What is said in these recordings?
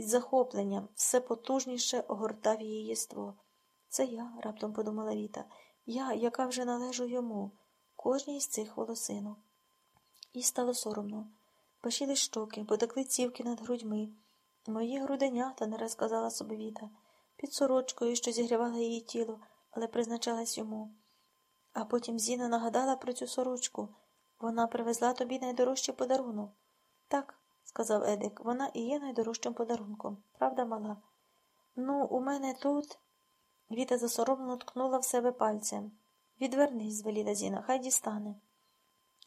із захопленням все потужніше огортав її єство. Це я, раптом подумала Віта, я, яка вже належу йому, кожній із цих волосинок. Їй стало соромно. Пашіли щоки, потекли цівки над грудьми. Мої груденята, не раз собі Віта, під сорочкою, що зігрівала її тіло, але призначалась йому. А потім Зіна нагадала про цю сорочку. Вона привезла тобі найдорожчий подарунок. Так, сказав Едик, вона і є найдорожчим подарунком. Правда, мала? Ну, у мене тут. Віта засоромлено ткнула в себе пальцем. Відвернись, звеліла Зіна, хай дістане.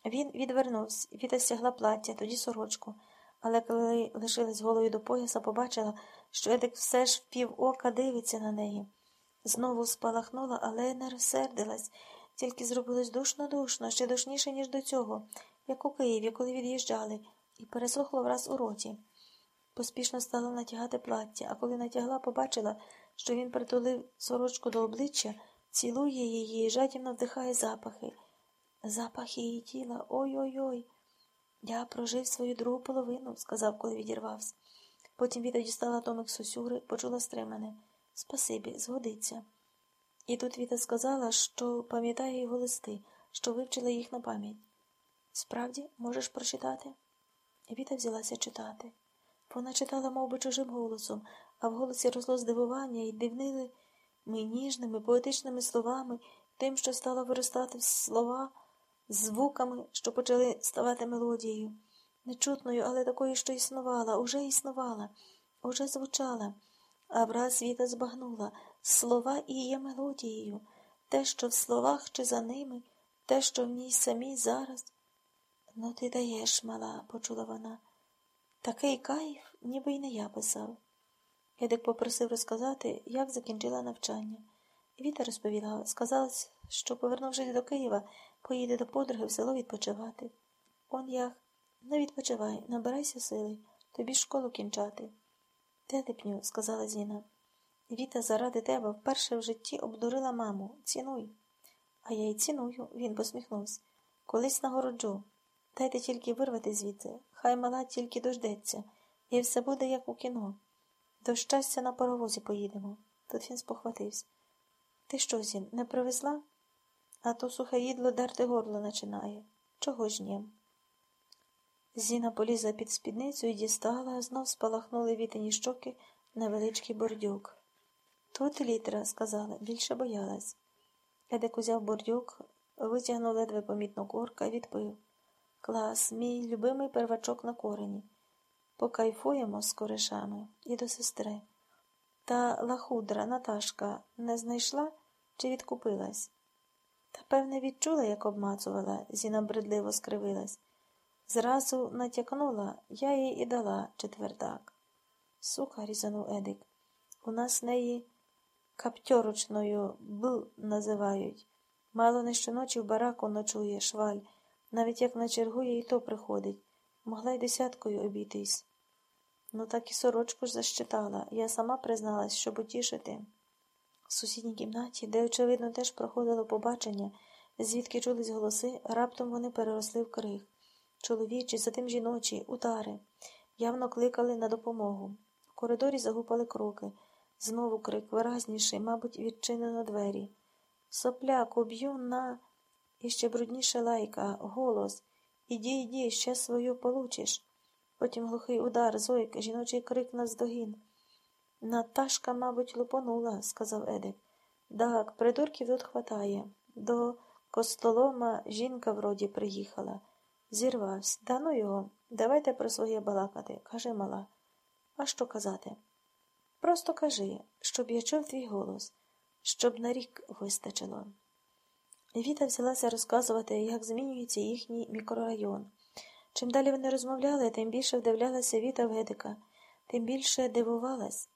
Він відвернувся, Віта стягла плаття, тоді сорочку, але коли лишилась голою до пояса, побачила, що Едик все ж в пів ока дивиться на неї. Знову спалахнула, але не розсердилась, тільки зробилось душно-душно, ще душніше, ніж до цього, як у Києві, коли від'їжджали, і пересохло враз у роті. Поспішно стала натягати плаття, а коли натягла, побачила, що він притулив сорочку до обличчя, цілує її і жадібно вдихає запахи. Запах її тіла. Ой-ой-ой. Я прожив свою другу половину, сказав, коли відірвався. Потім Віта дістала томик сусюри, почула стримане. Спасибі, згодиться. І тут Віта сказала, що пам'ятає його листи, що вивчила їх на пам'ять. Справді, можеш прочитати? Віта взялася читати. Вона читала мов би, чужим голосом, а в голосі росло здивування і дивнили ми ніжними, поетичними словами, тим, що стало виростати слова звуками, що почали ставати мелодією, нечутною, але такою, що існувала, уже існувала, уже звучала, а враз Віта збагнула слова і є мелодією, те, що в словах чи за ними, те, що в ній самій зараз. Ну, ти даєш, мала, почула вона. Такий кайф, ніби й не я писав. Едик попросив розказати, як закінчила навчання. Віта розповіла, сказала, що, повернувшись до Києва, поїде до подруги в село відпочивати. Он як не відпочивай, набирайся сили, тобі школу кінчати. Телепню, сказала Зіна. Віта заради тебе вперше в житті обдурила маму. Цінуй. А я й ціную, він посміхнувся. Колись нагороджу. Дайте тільки вирвати звідси, хай мала тільки дождеться, і все буде, як у кіно. До щастя, на паровозі поїдемо. Тут він спохватився. Ти що, Зін, не привезла? А то сухе їдло дерти горло начинає. Чого ж ні? Зіна полізла під спідницю і дістала, а знов спалахнули вітені щоки невеличкий бордюк. Тут літра, сказала, більше боялась. Едик узяв бордюк, витягнув ледве помітну корка, відпив. Клас, мій любимий первачок на корені. Покайфуємо з коришами і до сестри. Та лахудра Наташка не знайшла чи відкупилась? Та, певне, відчула, як обмацувала, Зіна бредливо скривилась. Зразу натякнула, я їй і дала четвертак. Сука, різанув Едик. У нас неї каптьорочною б називають. Мало не щоночі в бараку ночує шваль, навіть як на чергує, і то приходить. Могла й десяткою обійтись. Ну, так і сорочку ж защитала. Я сама призналась, щоб утішити. В сусідній кімнаті, де, очевидно, теж проходило побачення, звідки чулись голоси, раптом вони переросли в крик. Чоловічі, затим жіночі, удари. Явно кликали на допомогу. В коридорі загупали кроки. Знову крик, виразніший, мабуть, відчинено двері. Сопляк, уб'ю на. І ще брудніше лайка, голос. Іді, іді, ще свою получиш. Потім глухий удар, зойк, жіночий крик наздогін. Наташка, мабуть, лупонула, сказав Едик. Так, придурків тут хватає. До костолома жінка вроді приїхала. Зірвався. Да ну його, давайте про своє балакати, каже мала. А що казати? Просто кажи, щоб я чув твій голос, щоб на рік вистачило. Віта взялася розказувати, як змінюється їхній мікрорайон. Чим далі вони розмовляли, тим більше вдивлялася Віта в Гедика, тим більше дивувалась.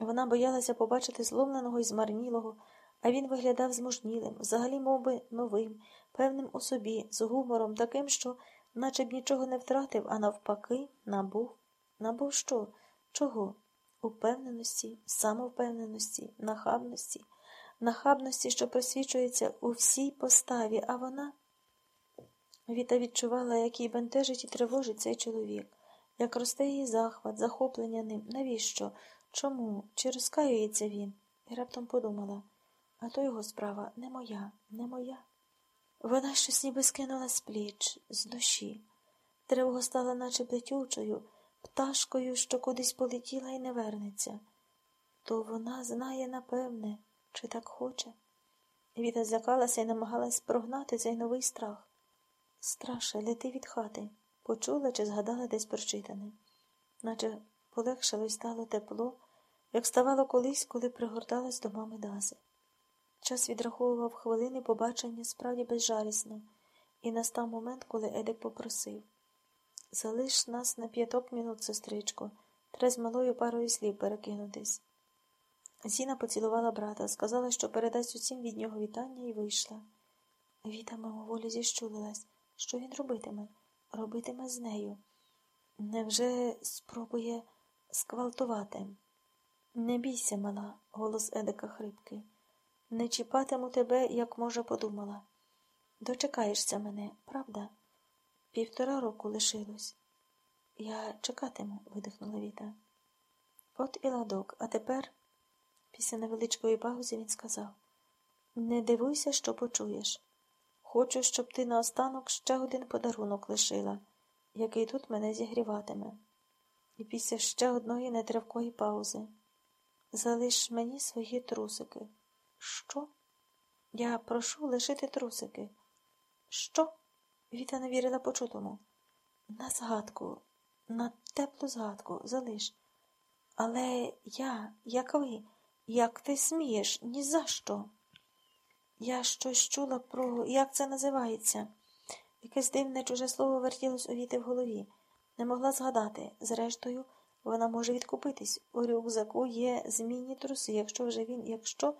Вона боялася побачити зломленого і змарнілого, а він виглядав змужнілим, взагалі мов би, новим, певним у собі, з гумором, таким, що наче б нічого не втратив, а навпаки, набув. Набув що? Чого? Упевненості, самовпевненості, нахабності, нахабності, що просвічується у всій поставі, а вона. Віта відчувала, як їй бентежить і тривожить цей чоловік, як росте її захват, захоплення ним. Навіщо? Чому? Чи розкаюється він? І раптом подумала а то його справа не моя, не моя. Вона щось ніби скинула з пліч, з душі. Тривога стала, наче плетючою, пташкою, що кудись полетіла і не вернеться. То вона знає, напевне, чи так хоче. Віта злякалася і намагалась прогнати цей новий страх. Страше, лети від хати, почула чи згадала десь прочитане, наче полегшало й стало тепло, як ставало колись, коли пригорталась до мами Дази. Час відраховував хвилини побачення справді безжалісно, і настав момент, коли Едик попросив Залиш нас на п'яток минут, сестричко, треба з малою парою слів перекинутись. Зіна поцілувала брата, сказала, що передасть усім від нього вітання і вийшла. Віта мимоволі зіщулилась. Що він робитиме? Робитиме з нею. Невже спробує сквалтувати? Не бійся, мала, голос Едика хрипкий. Не чіпатиму тебе, як, може, подумала. Дочекаєшся мене, правда? Півтора року лишилось. Я чекатиму, видихнула Віта. От і ладок, а тепер, після невеличкої паузи, він сказав Не дивуйся, що почуєш. Хочу, щоб ти наостанок ще один подарунок лишила, який тут мене зігріватиме. І після ще одної нетривкої паузи. Залиш мені свої трусики. Що? Я прошу лишити трусики. Що? Віта не вірила почутому. На згадку, на теплу згадку, залиш. Але я, як ви, як ти смієш, ні за що. Я щось чула про, як це називається. Якесь дивне чуже слово вертілось у Віти в голові. Не могла згадати. Зрештою, вона може відкупитись. У рюкзаку є змінні труси, якщо вже він, якщо.